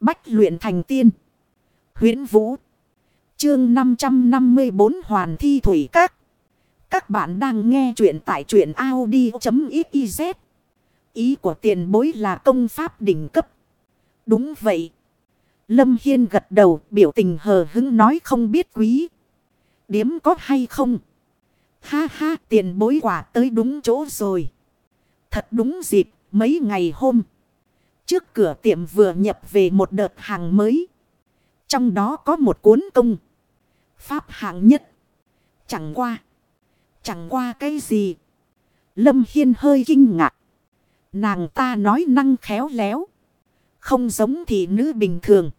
Bách luyện thành tiên. huyễn Vũ. Chương 554 Hoàn Thi Thủy Các. Các bạn đang nghe truyện tại truyện Audi.xyz. Ý của tiền bối là công pháp đỉnh cấp. Đúng vậy. Lâm Hiên gật đầu, biểu tình hờ hứng nói không biết quý. Điếm có hay không? Ha ha, tiền bối quả tới đúng chỗ rồi. Thật đúng dịp, mấy ngày hôm. Trước cửa tiệm vừa nhập về một đợt hàng mới. Trong đó có một cuốn công. Pháp hạng nhất. Chẳng qua. Chẳng qua cái gì. Lâm Hiên hơi kinh ngạc. Nàng ta nói năng khéo léo. Không giống thị nữ bình thường.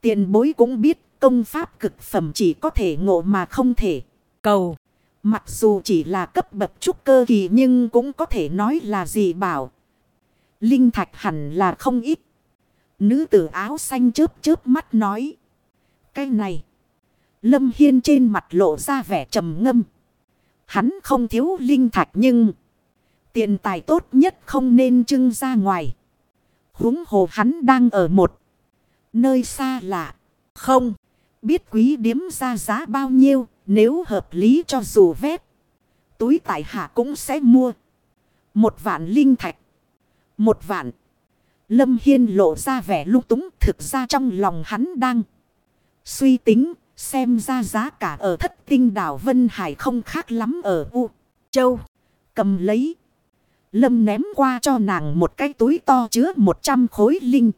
Tiền bối cũng biết công pháp cực phẩm chỉ có thể ngộ mà không thể cầu. Mặc dù chỉ là cấp bậc trúc cơ kỳ nhưng cũng có thể nói là gì bảo. Linh thạch hẳn là không ít. Nữ tử áo xanh chớp chớp mắt nói. Cái này. Lâm Hiên trên mặt lộ ra vẻ trầm ngâm. Hắn không thiếu linh thạch nhưng. Tiền tài tốt nhất không nên trưng ra ngoài. huống hồ hắn đang ở một. Nơi xa lạ. Không. Biết quý điếm ra giá bao nhiêu. Nếu hợp lý cho dù vét. Túi tại hạ cũng sẽ mua. Một vạn linh thạch. Một vạn. Lâm Hiên lộ ra vẻ lung túng. Thực ra trong lòng hắn đang. Suy tính. Xem ra giá cả ở thất tinh đảo Vân Hải không khác lắm ở U. Châu. Cầm lấy. Lâm ném qua cho nàng một cái túi to chứa 100 khối linh.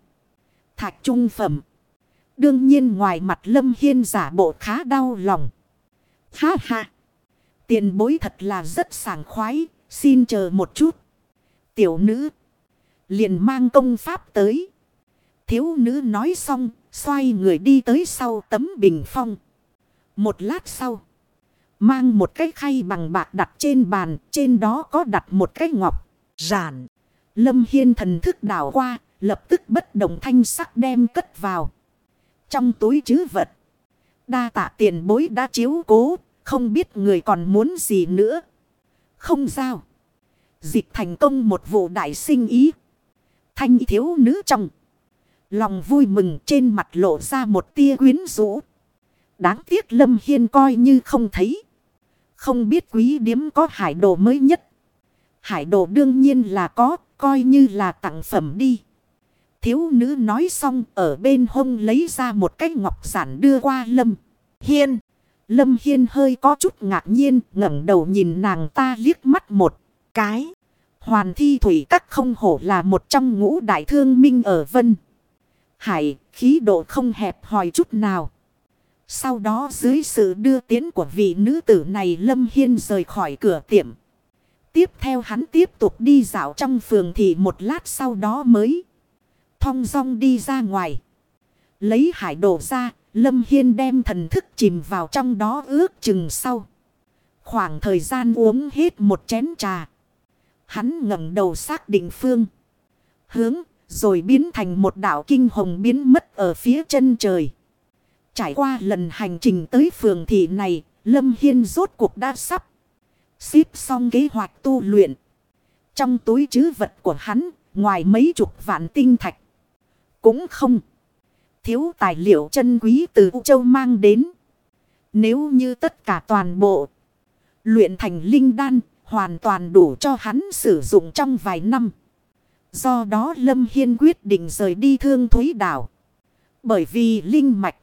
Thạch trung phẩm. Đương nhiên ngoài mặt Lâm Hiên giả bộ khá đau lòng. Ha ha. Tiền bối thật là rất sảng khoái. Xin chờ một chút. Tiểu nữ. Liền mang công pháp tới. Thiếu nữ nói xong. Xoay người đi tới sau tấm bình phong. Một lát sau. Mang một cái khay bằng bạc đặt trên bàn. Trên đó có đặt một cái ngọc. Giản. Lâm Hiên thần thức đảo qua. Lập tức bất động thanh sắc đem cất vào. Trong túi chứ vật. Đa tạ tiền bối đã chiếu cố. Không biết người còn muốn gì nữa. Không sao. Dịch thành công một vụ đại sinh ý. Thanh thiếu nữ trong. Lòng vui mừng trên mặt lộ ra một tia quyến rũ. Đáng tiếc Lâm Hiên coi như không thấy. Không biết quý điếm có hải đồ mới nhất. Hải đồ đương nhiên là có, coi như là tặng phẩm đi. Thiếu nữ nói xong ở bên hông lấy ra một cái ngọc giản đưa qua Lâm Hiên. Lâm Hiên hơi có chút ngạc nhiên ngẩng đầu nhìn nàng ta liếc mắt một cái. Hoàn thi thủy các không hổ là một trong ngũ đại thương minh ở Vân. Hải, khí độ không hẹp hòi chút nào. Sau đó dưới sự đưa tiến của vị nữ tử này Lâm Hiên rời khỏi cửa tiệm. Tiếp theo hắn tiếp tục đi dạo trong phường thị một lát sau đó mới thong dong đi ra ngoài. Lấy hải đồ ra, Lâm Hiên đem thần thức chìm vào trong đó ước chừng sau. Khoảng thời gian uống hết một chén trà. Hắn ngẩng đầu xác định phương. Hướng, rồi biến thành một đảo kinh hồng biến mất ở phía chân trời. Trải qua lần hành trình tới phường thị này, Lâm Hiên rốt cuộc đã sắp. Xíp xong kế hoạch tu luyện. Trong túi chứ vật của hắn, ngoài mấy chục vạn tinh thạch. Cũng không. Thiếu tài liệu chân quý từ U Châu mang đến. Nếu như tất cả toàn bộ. Luyện thành linh đan. Hoàn toàn đủ cho hắn sử dụng trong vài năm. Do đó Lâm Hiên quyết định rời đi thương thúy đảo. Bởi vì linh mạch.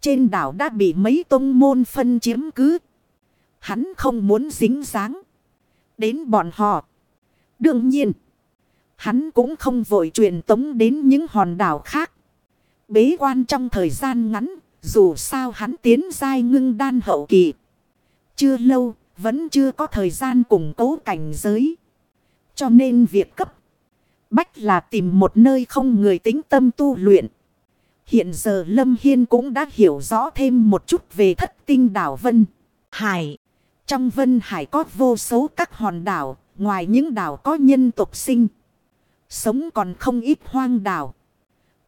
Trên đảo đã bị mấy tông môn phân chiếm cứ. Hắn không muốn dính dáng. Đến bọn họ. Đương nhiên. Hắn cũng không vội truyền tống đến những hòn đảo khác. Bế quan trong thời gian ngắn. Dù sao hắn tiến giai ngưng đan hậu kỳ. Chưa lâu. Vẫn chưa có thời gian củng cố cảnh giới. Cho nên việc cấp. Bách là tìm một nơi không người tính tâm tu luyện. Hiện giờ Lâm Hiên cũng đã hiểu rõ thêm một chút về thất tinh đảo Vân Hải. Trong Vân Hải có vô số các hòn đảo, ngoài những đảo có nhân tộc sinh. Sống còn không ít hoang đảo.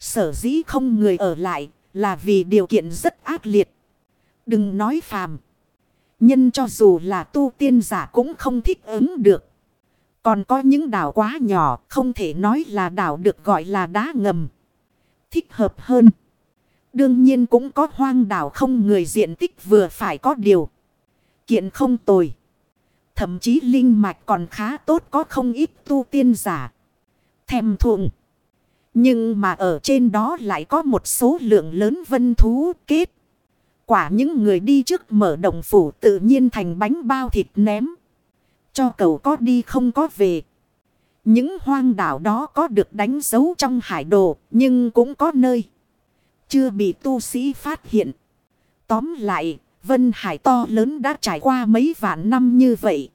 Sở dĩ không người ở lại là vì điều kiện rất ác liệt. Đừng nói phàm. Nhân cho dù là tu tiên giả cũng không thích ứng được. Còn có những đảo quá nhỏ, không thể nói là đảo được gọi là đá ngầm. thích hợp hơn. Đương nhiên cũng có hoang đảo không người diện tích vừa phải có điều. Kiện không tồi. Thậm chí linh mạch còn khá tốt có không ít tu tiên giả. Thèm thuộng. Nhưng mà ở trên đó lại có một số lượng lớn vân thú kết. Quả những người đi trước mở đồng phủ tự nhiên thành bánh bao thịt ném. Cho cầu có đi không có về. Những hoang đảo đó có được đánh dấu trong hải đồ nhưng cũng có nơi. Chưa bị tu sĩ phát hiện. Tóm lại, Vân Hải to lớn đã trải qua mấy vạn năm như vậy.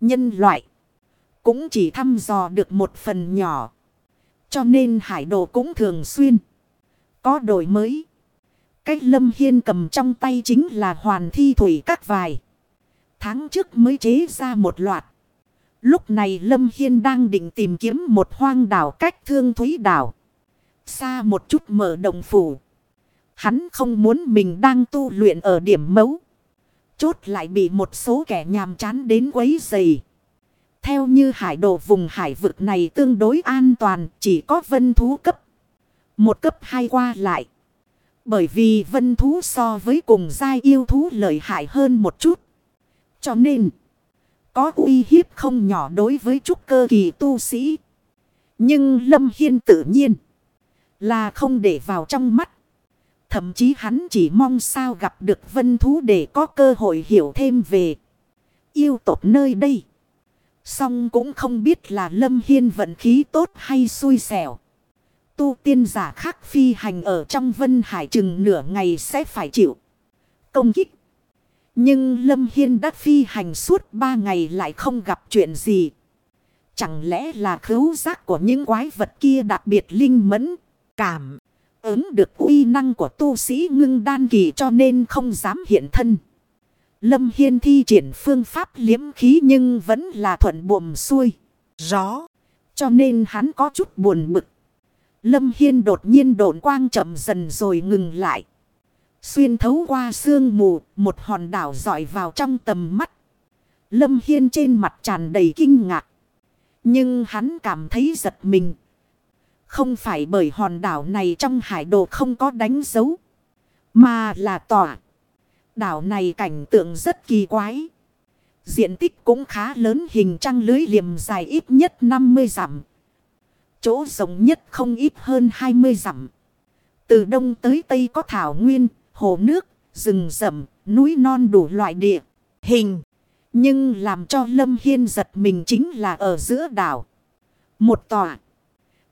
Nhân loại cũng chỉ thăm dò được một phần nhỏ. Cho nên hải đồ cũng thường xuyên có đổi mới. Cách Lâm Hiên cầm trong tay chính là hoàn thi thủy các vài. Tháng trước mới chế ra một loạt. Lúc này Lâm Hiên đang định tìm kiếm một hoang đảo cách thương thúy đảo. Xa một chút mở đồng phủ. Hắn không muốn mình đang tu luyện ở điểm mấu. Chốt lại bị một số kẻ nhàm chán đến quấy dày. Theo như hải đồ vùng hải vực này tương đối an toàn, chỉ có vân thú cấp. Một cấp hai qua lại. Bởi vì vân thú so với cùng giai yêu thú lợi hại hơn một chút. Cho nên, có uy hiếp không nhỏ đối với trúc cơ kỳ tu sĩ. Nhưng Lâm Hiên tự nhiên là không để vào trong mắt. Thậm chí hắn chỉ mong sao gặp được vân thú để có cơ hội hiểu thêm về yêu tộc nơi đây. Song cũng không biết là Lâm Hiên vận khí tốt hay xui xẻo. Tu tiên giả khác phi hành ở trong vân hải chừng nửa ngày sẽ phải chịu công kích. Nhưng Lâm Hiên đã phi hành suốt ba ngày lại không gặp chuyện gì. Chẳng lẽ là khứu giác của những quái vật kia đặc biệt linh mẫn, cảm, ứng được uy năng của tu sĩ ngưng đan kỳ cho nên không dám hiện thân. Lâm Hiên thi triển phương pháp liếm khí nhưng vẫn là thuận buồm xuôi, gió. Cho nên hắn có chút buồn bực. Lâm Hiên đột nhiên độn quang chậm dần rồi ngừng lại. Xuyên thấu qua sương mù, một hòn đảo dọi vào trong tầm mắt. Lâm Hiên trên mặt tràn đầy kinh ngạc. Nhưng hắn cảm thấy giật mình. Không phải bởi hòn đảo này trong hải đồ không có đánh dấu. Mà là tỏa. Đảo này cảnh tượng rất kỳ quái. Diện tích cũng khá lớn hình trăng lưới liềm dài ít nhất 50 dặm. Chỗ rộng nhất không ít hơn 20 dặm. Từ đông tới tây có thảo nguyên, hồ nước, rừng rậm, núi non đủ loại địa, hình. Nhưng làm cho Lâm Hiên giật mình chính là ở giữa đảo. Một tòa.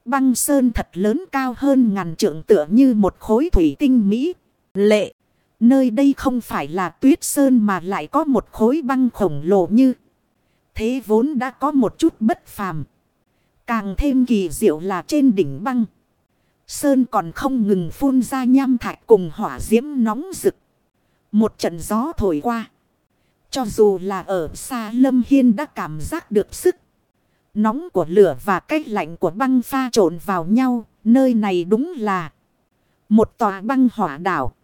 Băng sơn thật lớn cao hơn ngàn trượng tựa như một khối thủy tinh mỹ. Lệ. Nơi đây không phải là tuyết sơn mà lại có một khối băng khổng lồ như. Thế vốn đã có một chút bất phàm. Càng thêm kỳ diệu là trên đỉnh băng. Sơn còn không ngừng phun ra nham thạch cùng hỏa diễm nóng rực. Một trận gió thổi qua. Cho dù là ở xa Lâm Hiên đã cảm giác được sức. Nóng của lửa và cái lạnh của băng pha trộn vào nhau. Nơi này đúng là một tòa băng hỏa đảo.